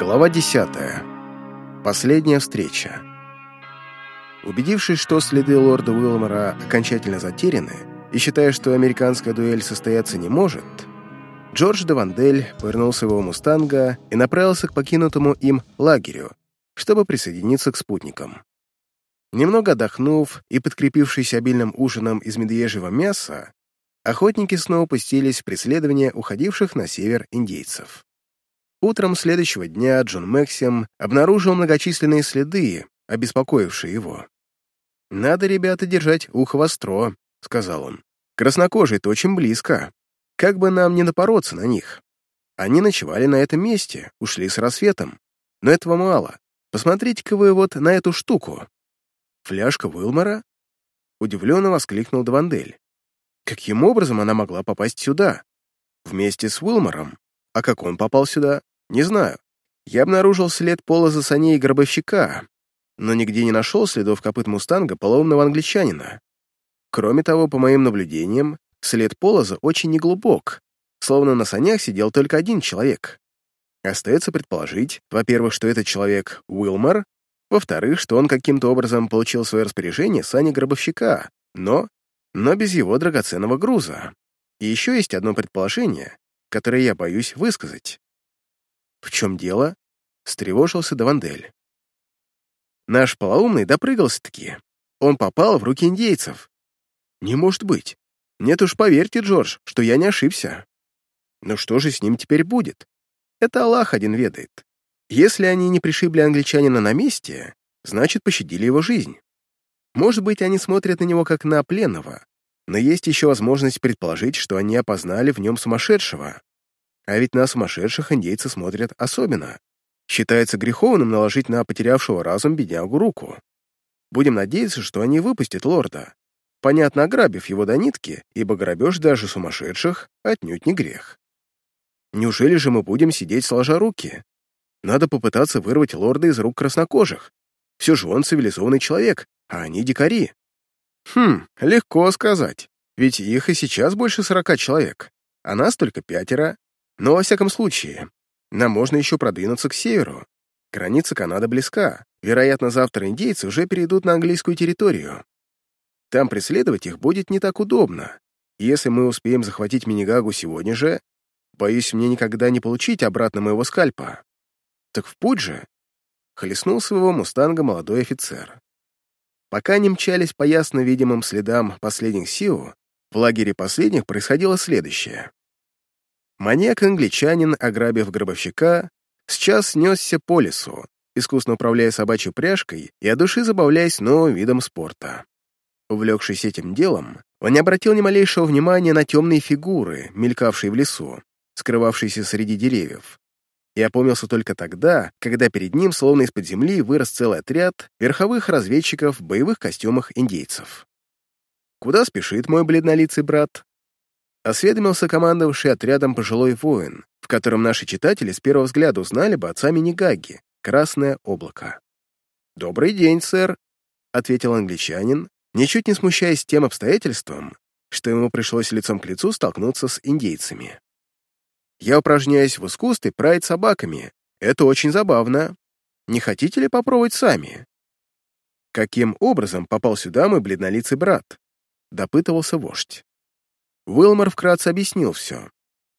Глава 10. Последняя встреча. Убедившись, что следы лорда Уилмора окончательно затеряны, и считая, что американская дуэль состояться не может, Джордж де Вандель повернул своего мустанга и направился к покинутому им лагерю, чтобы присоединиться к спутникам. Немного отдохнув и подкрепившись обильным ужином из медвежьего мяса, охотники снова пустились в преследование уходивших на север индейцев. Утром следующего дня Джон Максим обнаружил многочисленные следы, обеспокоившие его. «Надо, ребята, держать ухо востро», — сказал он. «Краснокожие-то очень близко. Как бы нам не напороться на них. Они ночевали на этом месте, ушли с рассветом. Но этого мало. Посмотрите-ка вы вот на эту штуку. Фляжка Уилмора?» Удивленно воскликнул Давандель. Каким образом она могла попасть сюда? Вместе с Уилмором. А как он попал сюда, не знаю. Я обнаружил след пола за саней гробовщика, но нигде не нашел следов копыт мустанга поломного англичанина. Кроме того, по моим наблюдениям, след полоза очень неглубок, словно на санях сидел только один человек. Остается предположить, во-первых, что этот человек Уилмор, во-вторых, что он каким-то образом получил свое распоряжение сани гробовщика, но но без его драгоценного груза. И еще есть одно предположение, которое я боюсь высказать. «В чем дело?» — встревожился Давандель. «Наш полоумный допрыгался-таки. Он попал в руки индейцев. Не может быть. Нет уж, поверьте, Джордж, что я не ошибся. Но что же с ним теперь будет? Это Аллах один ведает. Если они не пришибли англичанина на месте, значит, пощадили его жизнь. Может быть, они смотрят на него как на пленного, но есть еще возможность предположить, что они опознали в нем сумасшедшего. А ведь на сумасшедших индейцы смотрят особенно. Считается греховным наложить на потерявшего разум беднягу руку. Будем надеяться, что они выпустят лорда, понятно ограбив его до нитки, ибо грабеж даже сумасшедших отнюдь не грех. Неужели же мы будем сидеть сложа руки? Надо попытаться вырвать лорда из рук краснокожих. Все же он цивилизованный человек, а они дикари. Хм, легко сказать. Ведь их и сейчас больше сорока человек, а нас только пятеро. Но, во всяком случае, нам можно еще продвинуться к северу. Граница Канады близка. Вероятно, завтра индейцы уже перейдут на английскую территорию. Там преследовать их будет не так удобно. Если мы успеем захватить Минигагу сегодня же, боюсь, мне никогда не получить обратно моего скальпа. Так в путь же. Хлестнул своего мустанга молодой офицер. Пока они мчались по ясно видимым следам последних сил, в лагере последних происходило следующее. Маньяк-англичанин, ограбив гробовщика, сейчас снесся по лесу, искусно управляя собачьей пряжкой и от души забавляясь новым видом спорта. Увлекшись этим делом, он не обратил ни малейшего внимания на темные фигуры, мелькавшие в лесу, скрывавшиеся среди деревьев, и опомнился только тогда, когда перед ним, словно из-под земли, вырос целый отряд верховых разведчиков в боевых костюмах индейцев. «Куда спешит мой бледнолицый брат?» Осведомился командовавший отрядом пожилой воин, в котором наши читатели с первого взгляда узнали бы отца Минигаги, Красное облако. «Добрый день, сэр», — ответил англичанин, ничуть не смущаясь тем обстоятельством, что ему пришлось лицом к лицу столкнуться с индейцами. Я упражняюсь в искусстве править собаками. Это очень забавно. Не хотите ли попробовать сами?» «Каким образом попал сюда мой бледнолицый брат?» — допытывался вождь. Уилмор вкратце объяснил все.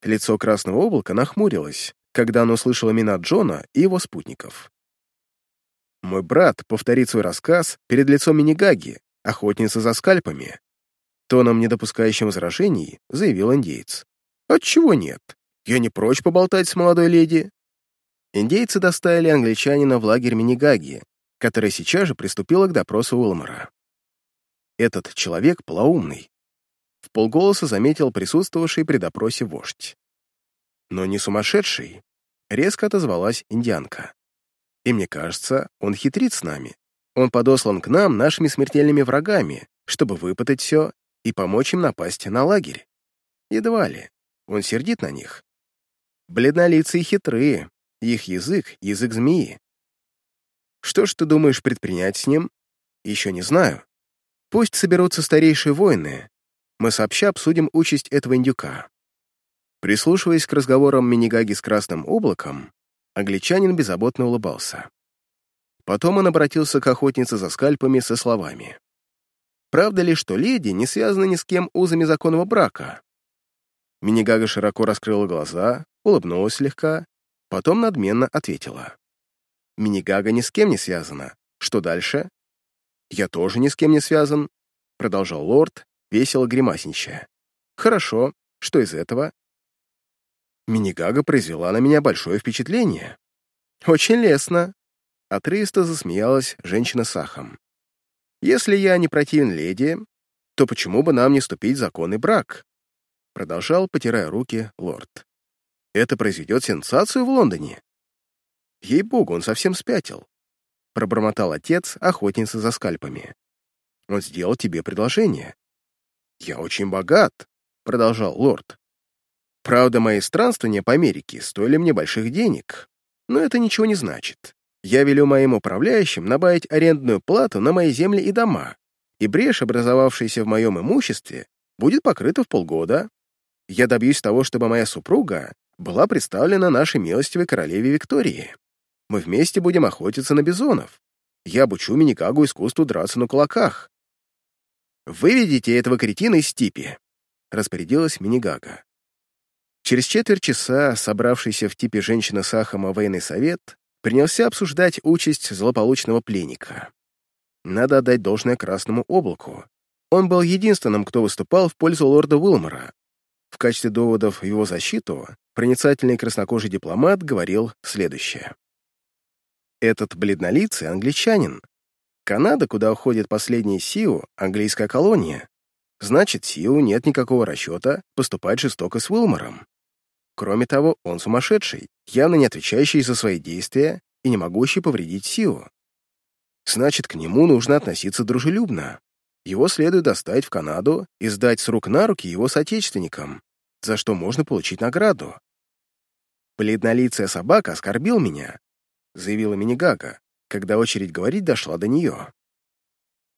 Лицо Красного облака нахмурилось, когда он услышал имена Джона и его спутников. «Мой брат повторит свой рассказ перед лицом Минигаги, охотницы за скальпами», тоном, не допускающим возражений, заявил индейец. «Отчего нет? Я не прочь поболтать с молодой леди». Индейцы доставили англичанина в лагерь Минигаги, который сейчас же приступила к допросу Уилмора. Этот человек полоумный. В полголоса заметил присутствовавший при допросе вождь. Но не сумасшедший, резко отозвалась индианка. И мне кажется, он хитрит с нами. Он подослан к нам нашими смертельными врагами, чтобы выпытать все и помочь им напасть на лагерь. Едва ли. Он сердит на них, Бледнолицые хитрые, их язык — язык змеи. Что ж ты думаешь предпринять с ним? Еще не знаю. Пусть соберутся старейшие воины. Мы сообща обсудим участь этого индюка. Прислушиваясь к разговорам Минигаги с Красным облаком, Англичанин беззаботно улыбался. Потом он обратился к охотнице за скальпами со словами. «Правда ли, что леди не связаны ни с кем узами законного брака?» Минигага широко раскрыла глаза, улыбнулась слегка, потом надменно ответила. «Минигага ни с кем не связана. Что дальше?» «Я тоже ни с кем не связан», — продолжал лорд, весело гримасничая. «Хорошо. Что из этого?» Минигага произвела на меня большое впечатление. «Очень лестно», — отрывисто засмеялась женщина с ахом. «Если я не противен леди, то почему бы нам не вступить в законный брак?» Продолжал, потирая руки, лорд. «Это произведет сенсацию в Лондоне». «Ей-богу, он совсем спятил», — пробормотал отец охотницы за скальпами. «Он сделал тебе предложение». «Я очень богат», — продолжал лорд. «Правда, мои странствования по Америке стоили мне больших денег, но это ничего не значит. Я велю моим управляющим набавить арендную плату на мои земли и дома, и брешь, образовавшаяся в моем имуществе, будет покрыта в полгода. Я добьюсь того, чтобы моя супруга была представлена нашей милостивой королеве Виктории. Мы вместе будем охотиться на бизонов. Я обучу Миникагу искусству драться на кулаках. «Выведите этого кретина из типи», — распорядилась Минигага. Через четверть часа собравшийся в типе женщина Сахама военный совет принялся обсуждать участь злополучного пленника. Надо отдать должное Красному облаку. Он был единственным, кто выступал в пользу лорда Уилмора. В качестве доводов его защиту проницательный краснокожий дипломат говорил следующее. Этот бледнолицый англичанин. Канада, куда уходит последний Сиу, английская колония. Значит, Сиу нет никакого расчета поступать жестоко с Уилмором. Кроме того, он сумасшедший, явно не отвечающий за свои действия и не могущий повредить Сиу. Значит, к нему нужно относиться дружелюбно. Его следует доставить в Канаду и сдать с рук на руки его соотечественникам, за что можно получить награду. «Бледнолицая собака оскорбил меня», — заявила Минигага, когда очередь говорить дошла до нее.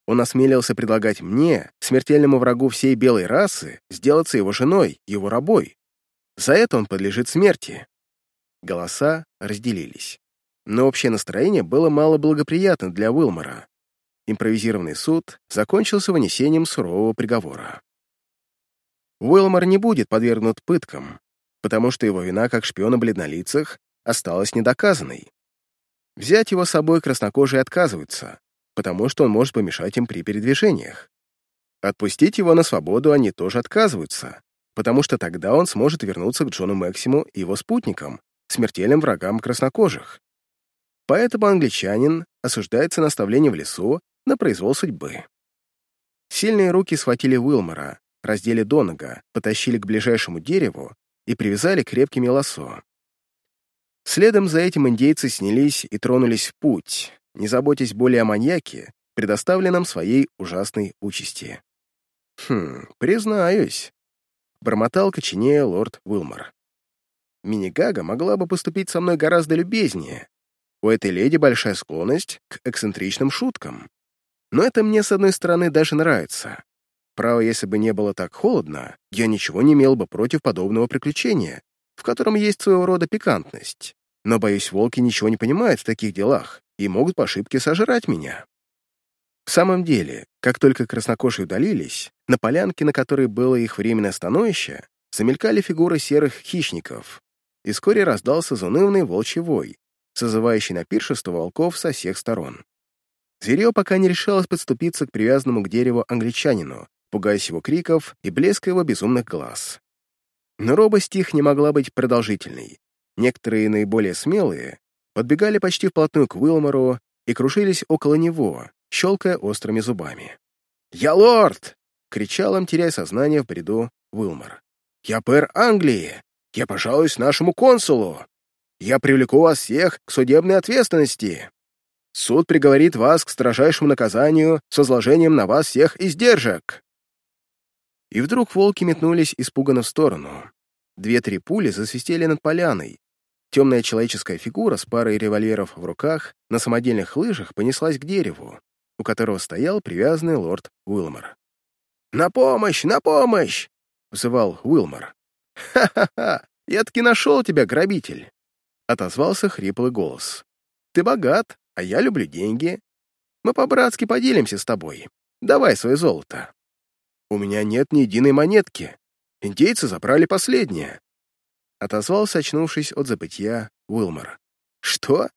Он осмелился предлагать мне, смертельному врагу всей белой расы, сделаться его женой, его рабой. За это он подлежит смерти. Голоса разделились. Но общее настроение было мало благоприятно для Уилмора. Импровизированный суд закончился вынесением сурового приговора. Уилмор не будет подвергнут пыткам, потому что его вина как шпиона бледнолицах осталась недоказанной. Взять его с собой краснокожие отказываются, потому что он может помешать им при передвижениях. Отпустить его на свободу они тоже отказываются, потому что тогда он сможет вернуться к Джону Максиму и его спутникам, смертельным врагам краснокожих. Поэтому англичанин осуждается на оставление в лесу на произвол судьбы. Сильные руки схватили Уилмора, раздели до нога, потащили к ближайшему дереву и привязали крепкими лосо. Следом за этим индейцы снялись и тронулись в путь, не заботясь более о маньяке, предоставленном своей ужасной участи. «Хм, признаюсь, бормотал коченея лорд Уилмор. Минигага могла бы поступить со мной гораздо любезнее. У этой леди большая склонность к эксцентричным шуткам. Но это мне, с одной стороны, даже нравится. Право, если бы не было так холодно, я ничего не имел бы против подобного приключения, в котором есть своего рода пикантность. Но, боюсь, волки ничего не понимают в таких делах и могут по ошибке сожрать меня. В самом деле, как только краснокожие удалились, на полянке, на которой было их временное становище, замелькали фигуры серых хищников, и вскоре раздался заунывный волчий вой, созывающий на пиршество волков со всех сторон. Зверье пока не решалось подступиться к привязанному к дереву англичанину, пугаясь его криков и блеска его безумных глаз. Но робость их не могла быть продолжительной. Некоторые наиболее смелые подбегали почти вплотную к Уилмору и кружились около него, щелкая острыми зубами. «Я лорд!» — кричал им, теряя сознание в бреду Уилмор. «Я пэр Англии! Я пожалуюсь нашему консулу! Я привлеку вас всех к судебной ответственности! Суд приговорит вас к строжайшему наказанию с возложением на вас всех издержек!» И вдруг волки метнулись испуганно в сторону. Две-три пули засвистели над поляной. Темная человеческая фигура с парой револьверов в руках на самодельных лыжах понеслась к дереву у которого стоял привязанный лорд Уилмор. «На помощь! На помощь!» — взывал Уилмор. «Ха-ха-ха! Я таки нашел тебя, грабитель!» отозвался хриплый голос. «Ты богат, а я люблю деньги. Мы по-братски поделимся с тобой. Давай свое золото». «У меня нет ни единой монетки. Индейцы забрали последнее», — отозвался, очнувшись от забытья, Уилмор. «Что?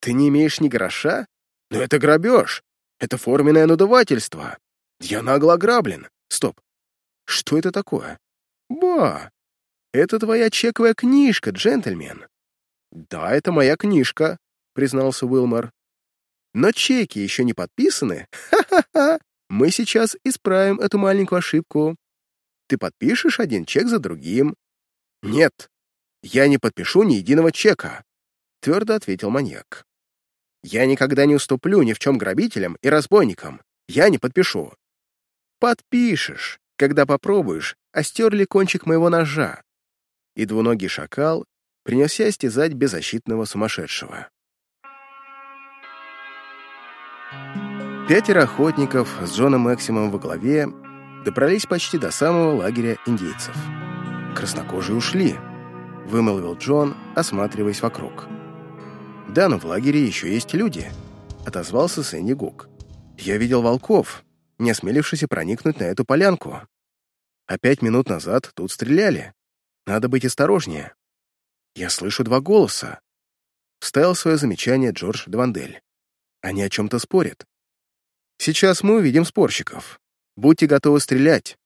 Ты не имеешь ни гроша? Но это грабеж. Это форменное надувательство. Я нагло ограблен. Стоп. Что это такое? Ба! Это твоя чековая книжка, джентльмен. Да, это моя книжка, признался Уилмор. Но чеки еще не подписаны. Ха-ха-ха! Мы сейчас исправим эту маленькую ошибку. Ты подпишешь один чек за другим. Нет, я не подпишу ни единого чека, твердо ответил маньяк. Я никогда не уступлю ни в чем грабителям и разбойникам. Я не подпишу. Подпишешь, когда попробуешь, остерли кончик моего ножа. И двуногий шакал принялся стязать беззащитного сумасшедшего. Пятеро охотников с Джоном Максимом во главе добрались почти до самого лагеря индейцев. Краснокожие ушли, вымолвил Джон, осматриваясь вокруг. «Да, но в лагере еще есть люди», — отозвался Сэнди Гук. «Я видел волков, не осмелившись проникнуть на эту полянку. А пять минут назад тут стреляли. Надо быть осторожнее. Я слышу два голоса. Вставил свое замечание Джордж Двандель. Они о чем-то спорят. Сейчас мы увидим спорщиков. Будьте готовы стрелять.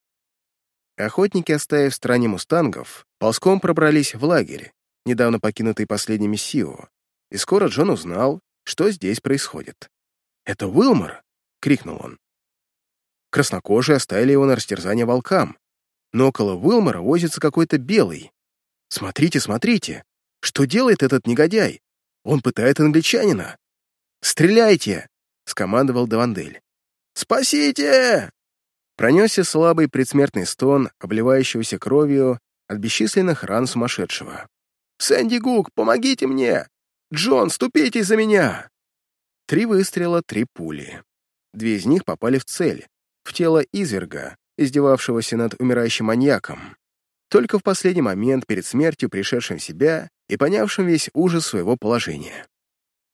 Охотники, оставив в стране мустангов, ползком пробрались в лагерь, недавно покинутый последними Сио, и скоро Джон узнал, что здесь происходит. «Это Уилмор!» — крикнул он. Краснокожие оставили его на растерзание волкам, но около Уилмора возится какой-то белый. Смотрите, смотрите, что делает этот негодяй? Он пытает англичанина. «Стреляйте!» — скомандовал Давандель. «Спасите!» Пронесся слабый предсмертный стон, обливающегося кровью от бесчисленных ран сумасшедшего. «Сэнди Гук, помогите мне! Джон, ступите за меня!» Три выстрела, три пули. Две из них попали в цель, в тело изверга, издевавшегося над умирающим маньяком. Только в последний момент перед смертью пришедшим в себя и понявшим весь ужас своего положения.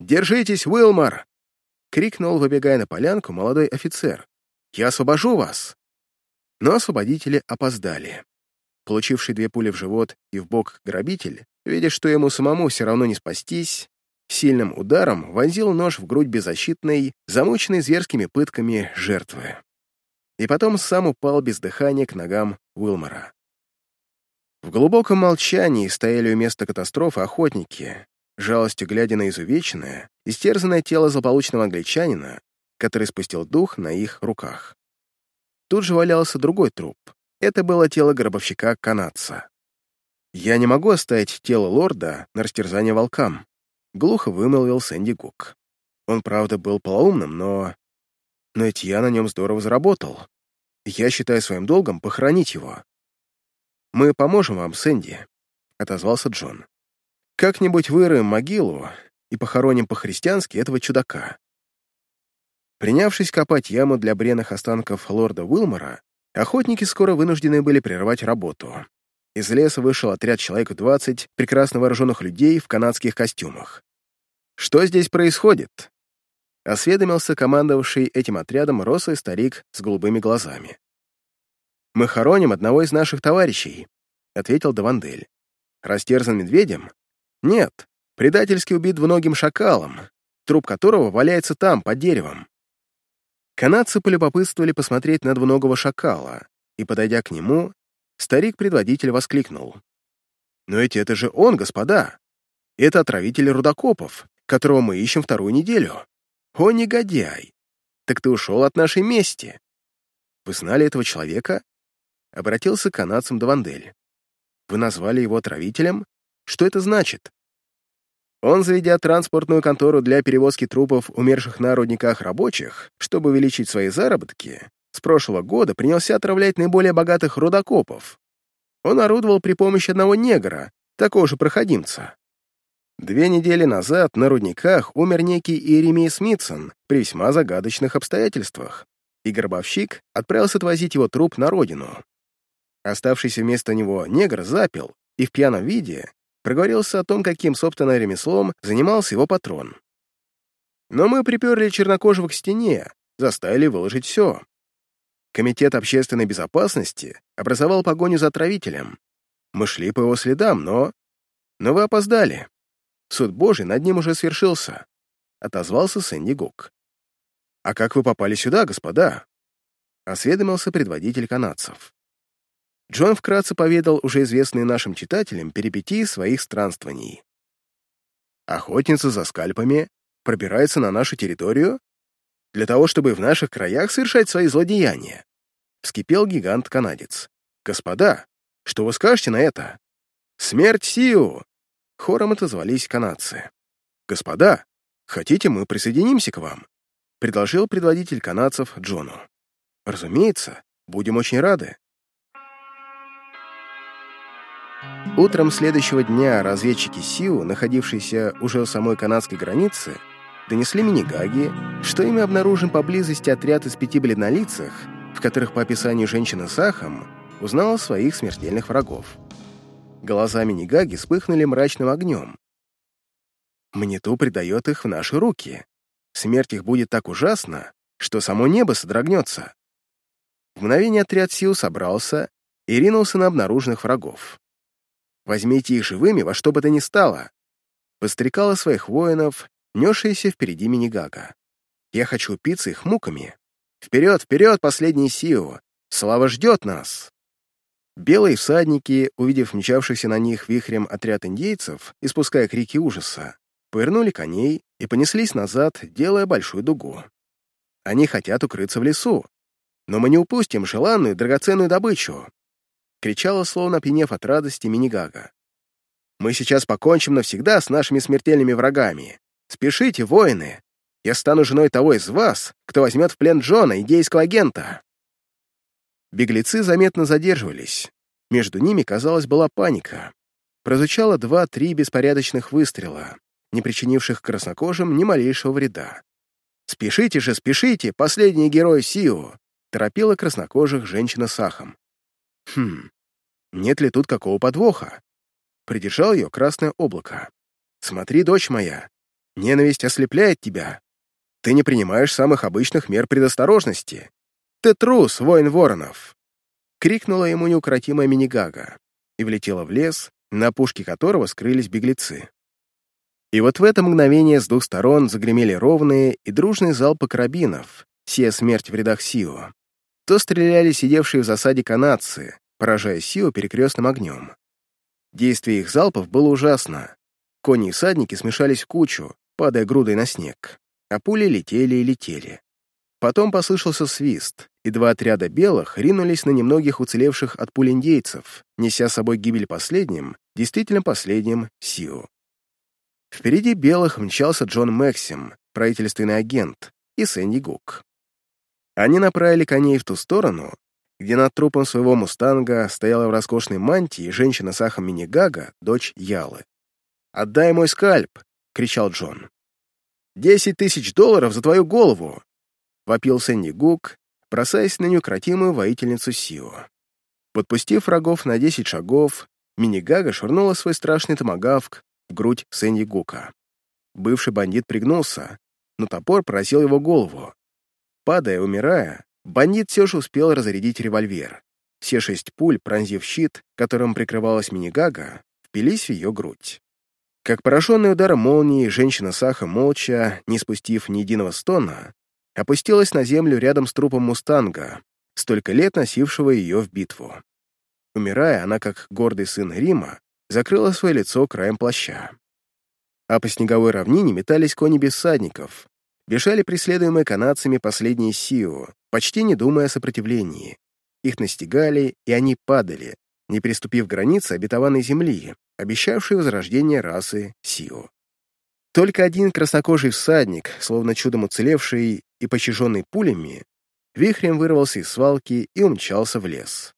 «Держитесь, Уилмор!» — крикнул, выбегая на полянку, молодой офицер. «Я освобожу вас!» Но освободители опоздали. Получивший две пули в живот и в бок грабитель, видя, что ему самому все равно не спастись, сильным ударом вонзил нож в грудь беззащитной, замученной зверскими пытками жертвы. И потом сам упал без дыхания к ногам Уилмора. В глубоком молчании стояли у места катастрофы охотники, жалостью глядя на изувеченное, истерзанное тело злополучного англичанина, который спустил дух на их руках. Тут же валялся другой труп. Это было тело гробовщика-канадца. «Я не могу оставить тело лорда на растерзание волкам», — глухо вымолвил Сэнди Гук. Он, правда, был полоумным, но... Но ведь я на нем здорово заработал. Я считаю своим долгом похоронить его. «Мы поможем вам, Сэнди», — отозвался Джон. «Как-нибудь выроем могилу и похороним по-христиански этого чудака». Принявшись копать яму для бренных останков лорда Уилмора, охотники скоро вынуждены были прервать работу. Из леса вышел отряд человек 20 прекрасно вооруженных людей в канадских костюмах. «Что здесь происходит?» осведомился командовавший этим отрядом росый старик с голубыми глазами. «Мы хороним одного из наших товарищей», — ответил Давандель. «Растерзан медведем? Нет, предательски убит двуногим шакалом, труп которого валяется там, под деревом». Канадцы полюбопытствовали посмотреть на двуногого шакала, и, подойдя к нему, старик-предводитель воскликнул. «Но ведь это же он, господа! Это отравитель рудокопов, которого мы ищем вторую неделю. «О, негодяй! Так ты ушел от нашей мести!» «Вы знали этого человека?» Обратился к канадцам Давандель. «Вы назвали его отравителем? Что это значит?» Он, заведя транспортную контору для перевозки трупов умерших на рудниках рабочих, чтобы увеличить свои заработки, с прошлого года принялся отравлять наиболее богатых рудокопов. Он орудовал при помощи одного негра, такого же проходимца. Две недели назад на рудниках умер некий Иеремий Смитсон при весьма загадочных обстоятельствах, и гробовщик отправился отвозить его труп на родину. Оставшийся вместо него негр запил и в пьяном виде проговорился о том, каким, собственно, ремеслом занимался его патрон. Но мы приперли чернокожего к стене, заставили выложить все. Комитет общественной безопасности образовал погоню за отравителем. Мы шли по его следам, но... Но вы опоздали. Суд Божий над ним уже свершился, — отозвался Сэнди Гук. «А как вы попали сюда, господа?» — осведомился предводитель канадцев. Джон вкратце поведал уже известные нашим читателям перипетии своих странствований. Охотница за скальпами пробирается на нашу территорию для того, чтобы в наших краях совершать свои злодеяния. Вскипел гигант-канадец. «Господа, что вы скажете на это?» «Смерть Сиу!» Хором отозвались канадцы. «Господа, хотите, мы присоединимся к вам?» Предложил предводитель канадцев Джону. «Разумеется, будем очень рады». Утром следующего дня разведчики Сиу, находившиеся уже у самой канадской границы, донесли Минигаги, что ими обнаружен поблизости отряд из пяти бледнолицах, в которых по описанию женщина с узнала своих смертельных врагов. Глаза Минигаги вспыхнули мрачным огнем. Мниту предает их в наши руки. Смерть их будет так ужасна, что само небо содрогнется. В мгновение отряд сил собрался и ринулся на обнаруженных врагов. Возьмите их живыми во что бы то ни стало. Пострекала своих воинов несшаяся впереди Минигага. «Я хочу упиться их муками. Вперед, вперед, последний Сио! Слава ждет нас!» Белые всадники, увидев мчавшихся на них вихрем отряд индейцев, испуская крики ужаса, повернули коней и понеслись назад, делая большую дугу. Они хотят укрыться в лесу, но мы не упустим желанную драгоценную добычу, кричала, словно опьянев от радости Минигага. Мы сейчас покончим навсегда с нашими смертельными врагами. Спешите, воины! Я стану женой того из вас, кто возьмет в плен Джона, идейского агента!» Беглецы заметно задерживались. Между ними, казалось, была паника. Прозвучало два-три беспорядочных выстрела, не причинивших краснокожим ни малейшего вреда. «Спешите же, спешите, последний герой Сиу!» торопила краснокожих женщина с ахом. «Хм, нет ли тут какого подвоха?» Придержал ее красное облако. «Смотри, дочь моя, Ненависть ослепляет тебя. Ты не принимаешь самых обычных мер предосторожности. Ты трус, воин воронов!» Крикнула ему неукротимая Минигага и влетела в лес, на опушке которого скрылись беглецы. И вот в это мгновение с двух сторон загремели ровные и дружные залпы карабинов, сия смерть в рядах Сио. То стреляли сидевшие в засаде канадцы, поражая Сио перекрестным огнем. Действие их залпов было ужасно. Кони и всадники смешались в кучу, падая грудой на снег, а пули летели и летели. Потом послышался свист, и два отряда белых ринулись на немногих уцелевших от пуль индейцев, неся с собой гибель последним, действительно последним, Сиу. Впереди белых мчался Джон Максим, правительственный агент, и Сэнди Гук. Они направили коней в ту сторону, где над трупом своего мустанга стояла в роскошной мантии женщина с ахом Минигага, дочь Ялы. «Отдай мой скальп!» кричал Джон. «Десять тысяч долларов за твою голову!» — вопил Сэнни Гук, бросаясь на неукротимую воительницу Сио. Подпустив врагов на десять шагов, Мини-Гага швырнула свой страшный томагавк в грудь Сэнни Гука. Бывший бандит пригнулся, но топор поразил его голову. Падая, умирая, бандит все же успел разрядить револьвер. Все шесть пуль, пронзив щит, которым прикрывалась Мини-Гага, впились в ее грудь. Как пораженный ударом молнии, женщина Саха молча, не спустив ни единого стона, опустилась на землю рядом с трупом мустанга, столько лет носившего ее в битву. Умирая, она, как гордый сын Рима, закрыла свое лицо краем плаща. А по снеговой равнине метались кони без всадников, бежали преследуемые канадцами последние Сио, почти не думая о сопротивлении. Их настигали, и они падали, не приступив границы обетованной земли, обещавшей возрождение расы Сио. Только один краснокожий всадник, словно чудом уцелевший и пощаженный пулями, вихрем вырвался из свалки и умчался в лес.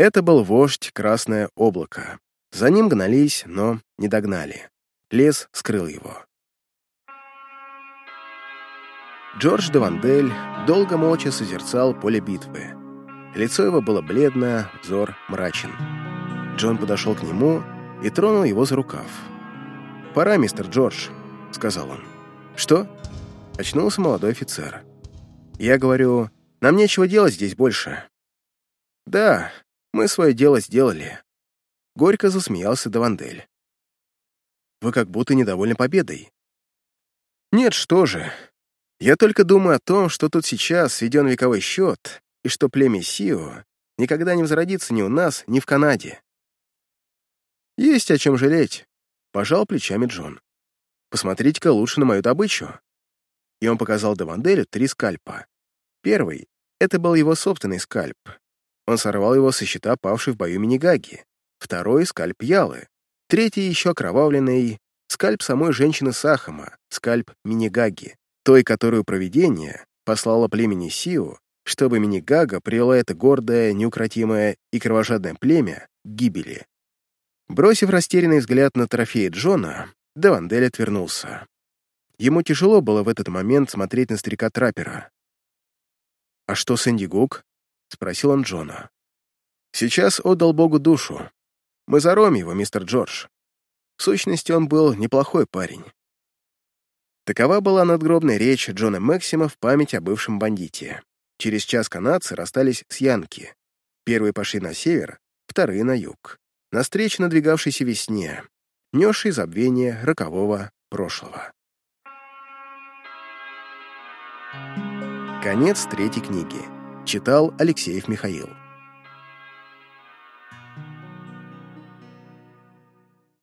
Это был вождь Красное Облако. За ним гнались, но не догнали. Лес скрыл его. Джордж де Вандель долго молча созерцал поле битвы. Лицо его было бледно, взор мрачен. Джон подошел к нему и тронул его за рукав. «Пора, мистер Джордж», — сказал он. «Что?» — очнулся молодой офицер. «Я говорю, нам нечего делать здесь больше». «Да, мы свое дело сделали», — горько засмеялся Давандель. «Вы как будто недовольны победой». «Нет, что же. Я только думаю о том, что тут сейчас сведен вековой счет, и что племя Сио никогда не возродится ни у нас, ни в Канаде. Есть о чем жалеть, пожал плечами Джон. Посмотрите-ка лучше на мою добычу. И он показал Даванделю три скальпа. Первый — это был его собственный скальп. Он сорвал его со щита, павшей в бою Минигаги. Второй — скальп Ялы. Третий, еще окровавленный, скальп самой женщины Сахама, скальп Минигаги, той, которую провидение послало племени Сиу, чтобы Минигага привела это гордое, неукротимое и кровожадное племя к гибели. Бросив растерянный взгляд на трофей Джона, Давандель отвернулся. Ему тяжело было в этот момент смотреть на старика-траппера. «А что с Энди Гук?» — спросил он Джона. «Сейчас отдал Богу душу. Мы зароем его, мистер Джордж. В сущности, он был неплохой парень». Такова была надгробная речь Джона Максима в память о бывшем бандите. Через час канадцы расстались с Янки. Первые пошли на север, вторые — на юг навстречу надвигавшейся весне, несшей забвение рокового прошлого. Конец третьей книги. Читал Алексеев Михаил.